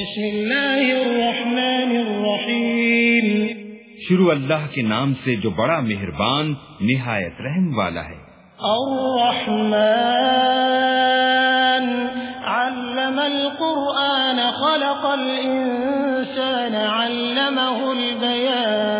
بسم الله الرحمن الرحيم شروع اللہ کے نام سے جو بڑا مہربان نہایت رحم والا ہے۔ الرحمن علم القرآن خلق الإنسان علمه البيان۔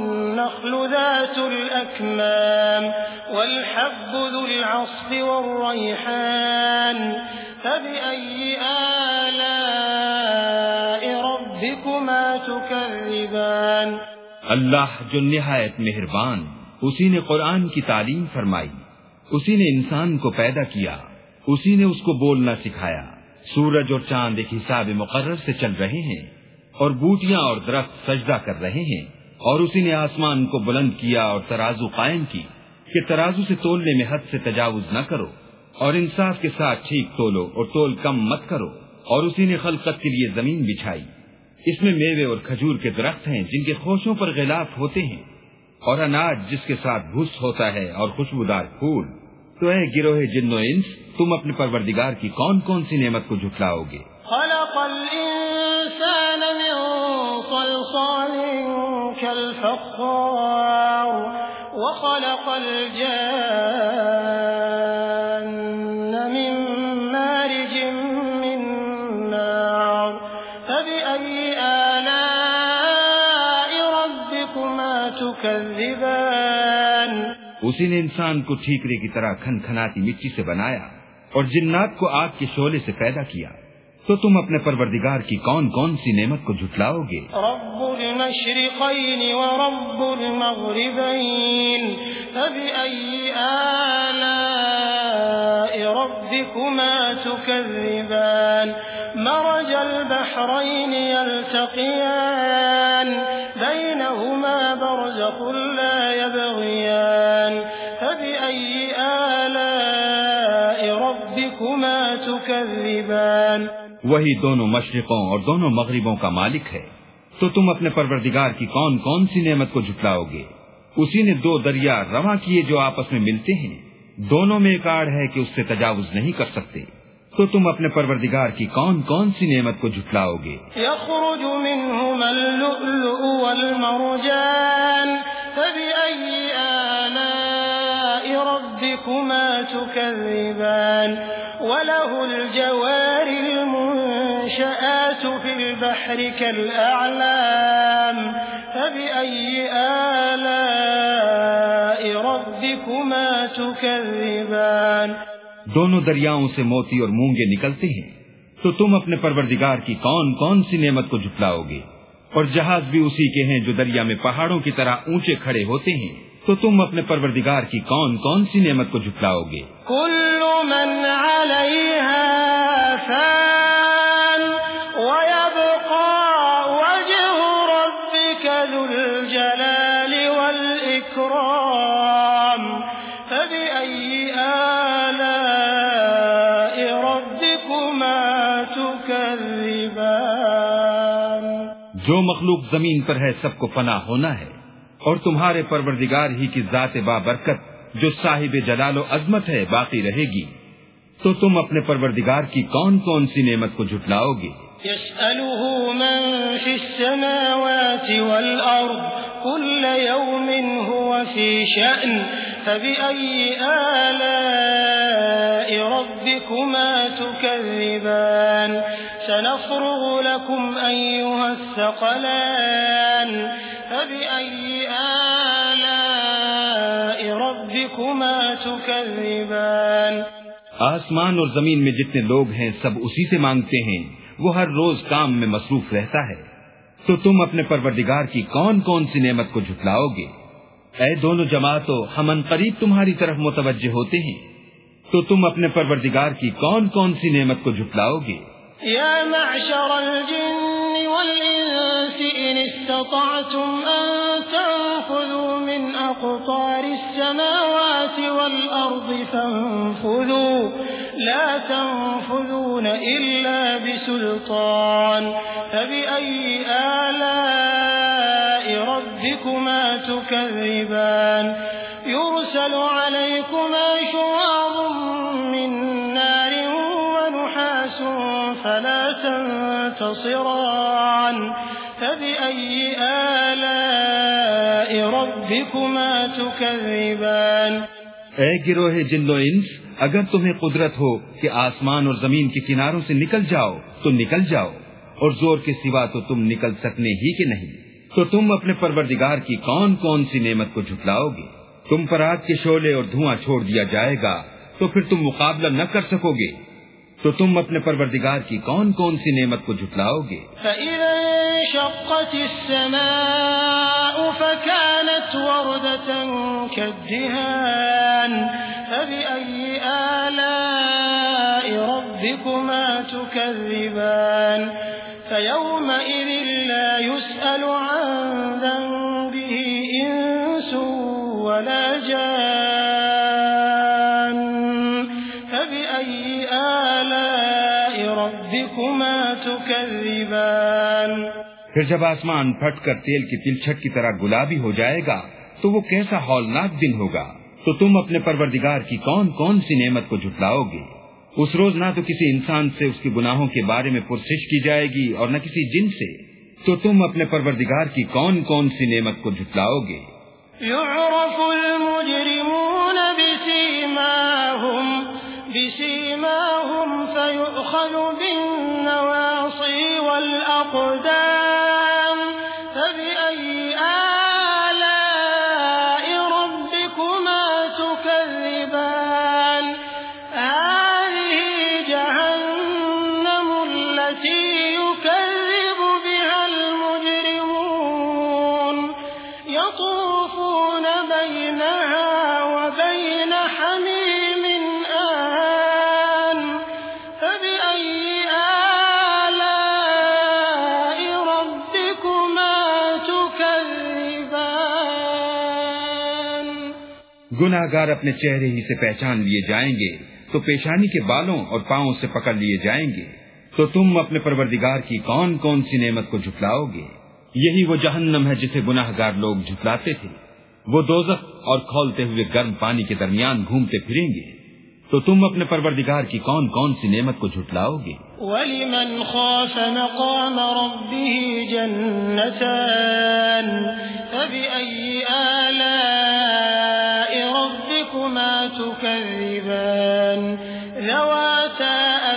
والنخل ذات الأكمام والحب ذو العصف والريحان فبأي آلاء ربكما تكذبان اللہ جو نہایت مہربان، اسی نے قرآن کی تعلیم فرمائی، اسی نے انسان کو پیدا کیا، اسی نے اس کو بولنا سکھایا۔ سورج اور چاند ایک حساب مقرر سے چل رہے ہیں اور بوٹیاں اور درخت سجدہ کر رہے ہیں۔ اور اسی نے آسمان کو بلند کیا اور ترازو قائم کی کہ ترازو سے تولنے میں حد سے تجاوز نہ کرو اور انصاف کے ساتھ ٹھیک تولو اور تول کم مت کرو اور اسی نے خلقت کے لیے زمین بچھائی۔ اس میں میوے اور کھجور کے درخت ہیں جن کے خوشوں پر غلاف ہوتے ہیں اور اناج جس کے ساتھ بھوس ہوتا ہے اور خوشبودار پھول۔ تو اے گروہ جن و انس، تم اپنے پروردگار کی کون کون سی نعمت کو جھٹلاؤ گے؟ خلق كالفخار وخلق الجان من مارج من نار فبأي آلاء ربكما تكذبان؟ اسی نے انسان کو ٹھیکرے کی طرح کھن کھناتی مٹی سے بنایا اور جنات کو آگ کے شعلے سے پیدا کیا۔ تو تم اپنے پروردگار کی کون کون سی نعمت کو جھٹلاؤ گے؟ رب المشرقين ورب المغربين، فبأي آلاء ربكما تكذبان؟ مرج البحرين يلتقيان، بينهما برزخ لا يبغيان، فبأي آلاء ربكما تكذبان؟ وہی دونوں مشرقوں اور دونوں مغربوں کا مالک ہے۔ تو تم اپنے پروردگار کی کون کون سی نعمت کو جھٹلاؤ گے؟ اسی نے دو دریا رواں کیے جو آپس میں ملتے ہیں۔ دونوں میں ایک آڑ ہے کہ اس سے تجاوز نہیں کر سکتے۔ تو تم اپنے پروردگار کی کون کون سی نعمت کو جھٹلاؤ گے؟ يخرج منهما اللؤلؤ والمرجان فبأي آلاء ربكما تكذبان وله الجوار في البحر كالأعلام فبأي آلاء ربكما تكذبان؟ دونوں دریاؤں سے موتی اور مونگے نکلتے ہیں تو تم اپنے پروردگار کی کون کون سی نعمت کو جھٹلاؤ گے؟ اور جہاز بھی اسی کے ہیں جو دریا میں پہاڑوں کی طرح اونچے کھڑے ہوتے ہیں تو تم اپنے پروردگار کی کون کون سی نعمت کو جھٹلاؤ گے؟ كل من عليها جو مخلوق زمین پر ہے، سب کو فنا ہونا ہے۔ اور تمہارے پروردگار ہی کی ذات بابرکت، جو صاحب جلال و عظمت ہے، باقی رہے گی۔ تو تم اپنے پروردگار کی کون کون سی نعمت کو جھٹلاؤ گے؟ يسأله من في السماوات والأرض كل يوم هو في شأن. فبأي آلاء ربكما تكذبان سنفرغ لكم أيها الثقلان فبأي آلاء ربكما تكذبان آسمان اور زمین میں جتنے لوگ ہیں سب اسی سے مانگتے ہیں، وہ ہر روز کام میں مصروف رہتا ہے۔ تو تم اپنے پروردگار کی کون کون سی نعمت کو جھٹلاؤ گے؟ اے دونوں جماعتوں، ہم ان قریب تمہاری طرف متوجہ ہوتے ہیں۔ تو تم اپنے پروردگار کی کون کون سی نعمت کو جھٹلاؤ گے؟ يا معشر الجن والإنس إن استطعتم أن تنفذوا من أقطار السماوات والأرض فانفذوا، لا تنفذون إلا بسلطان، فبأي آلاء تكذبان يرسل عليكما شواظ من نار ونحاس فلا تنتصران. فبأي آلاء ربكما تكذبان؟ اے گروہ جن و انس، اگر تمہیں قدرت ہو کہ آسمان اور زمین کے کناروں سے نکل جاؤ، تو نکل جاؤ، اور زور کے سوا تو تم نکل سکنے ہی کے نہیں۔ تو تم اپنے پروردگار کی کون کون سی نعمت کو جھٹلاؤ گے؟ تم پر آگ کے شعلے اور دھواں چھوڑ دیا جائے گا، تو پھر تم مقابلہ نہ کر سکو گے۔ تو تم اپنے پروردگار کی کون کون سی نعمت کو جھٹلاؤ گے؟ فَإِذَا ربكما تكذبان پھر جب آسمان پھٹ کر تیل کی تلچھٹ کی طرح گلابی ہو جائے گا تو وہ کیسا ہولناک دن ہوگا؟ تو تم اپنے پروردگار کی کون کون سی نعمت کو جھٹلاؤ گے؟ اس روز نہ تو کسی انسان سے اس کے گناہوں کے بارے میں پرسش کی جائے گی اور نہ کسی جن سے۔ تو تم اپنے پروردگار کی کون کون سی نعمت کو جھٹلاؤ گے؟ يعرف المجرمون فيؤخذ بالنواصي والأقدام فبأي آلاء ربكما تكذبان؟ هذه جهنم التي يكذب بها المجرمون. يطوفون بينها وبين حميم گناہ گار اپنے چہرے ہی سے پہچان لیے جائیں گے، تو پیشانی کے بالوں اور پاؤں سے پکڑ لیے جائیں گے۔ تو تم اپنے پروردگار کی کون کون سی نعمت کو جھٹلاؤ گے؟ یہی وہ جہنم ہے جسے گناہ گار لوگ جھٹلاتے تھے۔ وہ دوزخ اور کھولتے ہوئے گرم پانی کے درمیان گھومتے پھریں گے۔ تو تم اپنے پروردگار کی کون کون سی نعمت کو جھٹلاؤ گے؟ ولمن خاف مقام ربه جنتان فبأي آلاء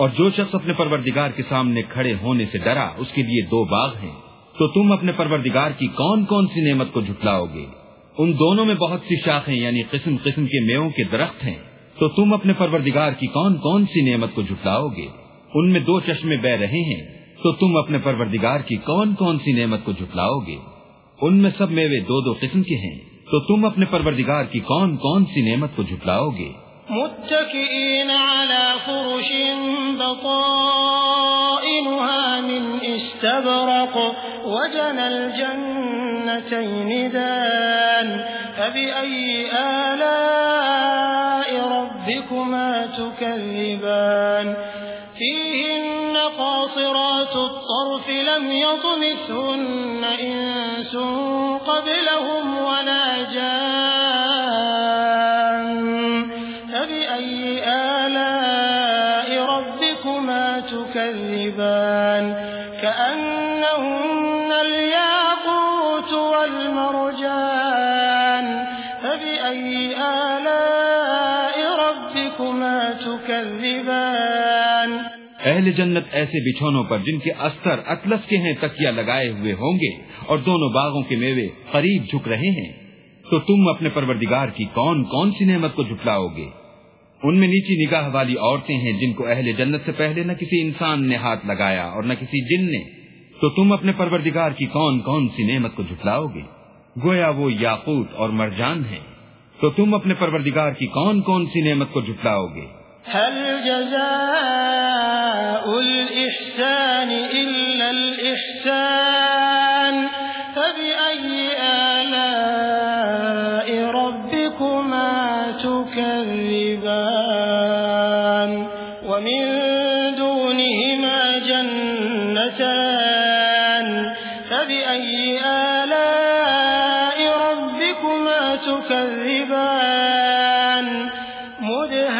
اور جو شخص اپنے پروردگار کے سامنے کھڑے ہونے سے ڈرا، اس کے لیے دو باغ ہیں۔ تو تم اپنے پروردگار کی کون کون سی نعمت کو جھٹلاؤ گے؟ ان دونوں میں بہت سی شاخیں یعنی قسم قسم کے میووں کے درخت ہیں۔ تو تم اپنے پروردگار کی کون کون سی نعمت کو جھٹلاؤ گے؟ ان میں دو چشمے بہ رہے ہیں۔ تو تم اپنے پروردگار کی کون کون سی نعمت کو جھٹلاؤ گے؟ ان میں سب میوے دو دو قسم کے ہیں۔ تو تم اپنے پروردگار کی کون کون سی نعمت کو جھٹلاؤ گے؟ متكئين على فرش بطائنها من استبرق وجنى الجنتين دان فبأي آلاء ربكما تكذبان؟ فيهن قاصرات الطرف لم يطمثهن إنس قبلهم ولا جان ربكما تكذبان اہل جنت ایسے بچھونوں پر جن کے استر اطلس کے ہیں تکیا لگائے ہوئے ہوں گے اور دونوں باغوں کے میوے قریب جھک رہے ہیں۔ تو تم اپنے پروردگار کی کون کون سی نعمت کو جھٹلاؤ گے؟ ان میں نیچی نگاہ والی عورتیں ہیں جن کو اہل جنت سے پہلے نہ کسی انسان نے ہاتھ لگایا اور نہ کسی جن نے۔ تو تم اپنے پروردگار کی کون کون سی نعمت کو جھٹلاؤ گے؟ گویا وہ یاقوت اور مرجان ہیں۔ تو تم اپنے پروردگار کی کون کون سی نعمت کو جھٹلاؤ گے؟ هل جزاء الإحسان إلا الإحسان؟ فبأي آلاء ربكما تكذبان؟ ومن دونهما جنتان. فبأي آلاء تكذبان مدهامتان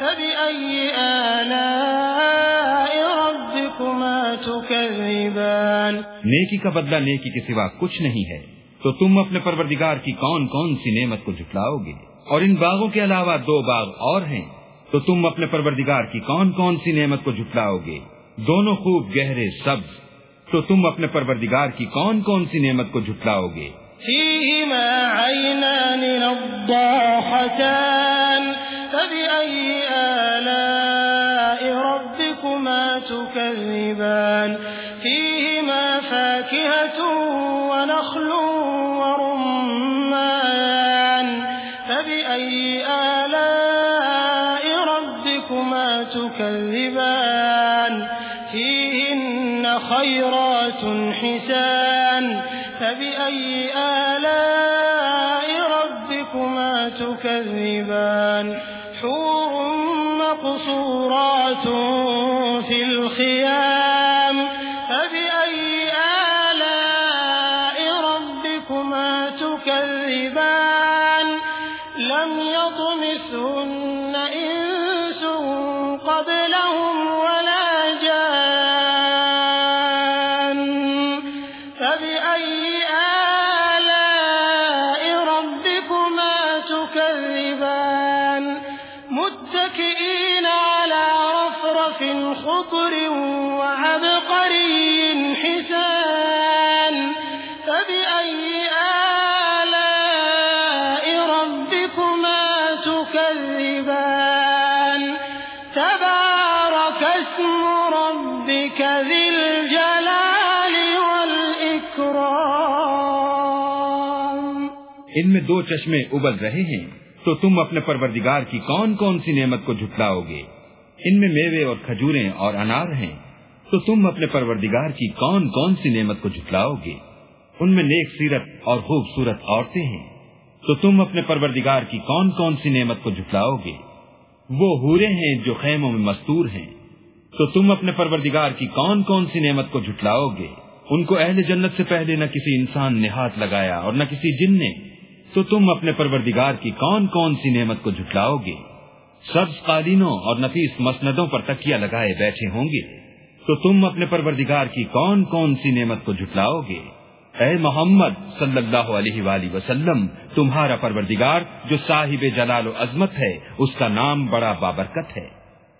فبأي آلاء ربكما تكذبان؟ نیکی کا بدلہ نیکی کے سوا کچھ نہیں ہے۔ تو تم اپنے پروردگار کی کون کون سی نعمت کو جھٹلاؤ گے؟ اور ان باغوں کے علاوہ دو باغ اور ہیں۔ تو تم اپنے پروردگار کی کون کون سی نعمت کو جھٹلاؤ گے؟ دونوں خوب گہرے سبز تو تم اپنے پروردگار کی کون کون سی نعمت کو جھٹلاؤ گے؟ فيهما عينان نضاحتان فبأي آلاء ربكما تكذبان فيهما فاكهة ونخل في الخيام فبأي آلاء ربكما تكذبان؟ لم يطمثهن إنس قبلهم ولا جان. فبأي آلاء ربكما تكذبان؟ متكئين على رفرف خضر وعبقري حسان فبأي آلاء ربكما تكذبان؟ تبارك اسم ربك ذي الجلال والإكرام. ان میں دو چشمے ابل رہے ہیں، تو تم اپنے پروردگار کی کون کون سی نعمت کو جھٹلاؤ گے؟ ان میں میوے اور کھجوریں اور انار ہیں، تو تم اپنے پروردگار کی کون کون سی نعمت کو جھٹلاؤ گے؟ ان میں نیک سیرت اور خوبصورت عورتیں ہیں، تو تم اپنے پروردگار کی کون کون سی نعمت کو جھٹلاؤ گے؟ وہ ہورے ہیں جو خیموں میں مستور ہیں، تو تم اپنے پروردگار کی کون کون سی نعمت کو جھٹلاؤ گے؟ ان کو اہل جنت سے پہلے نہ کسی انسان نے ہاتھ لگایا اور نہ کسی جن نے، تو تم اپنے پروردگار کی کون کون سی نعمت کو جھٹلاؤ گے؟ سبز قالینوں اور نفیس مسندوں پر تکیا لگائے بیٹھے ہوں گے تو تم اپنے پروردگار کی کون کون سی نعمت کو جھٹلاؤ گے؟ اے محمد صلی اللہ علیہ وآلہ وسلم، تمہارا پروردگار جو صاحب جلال و عظمت ہے، اس کا نام بڑا بابرکت ہے۔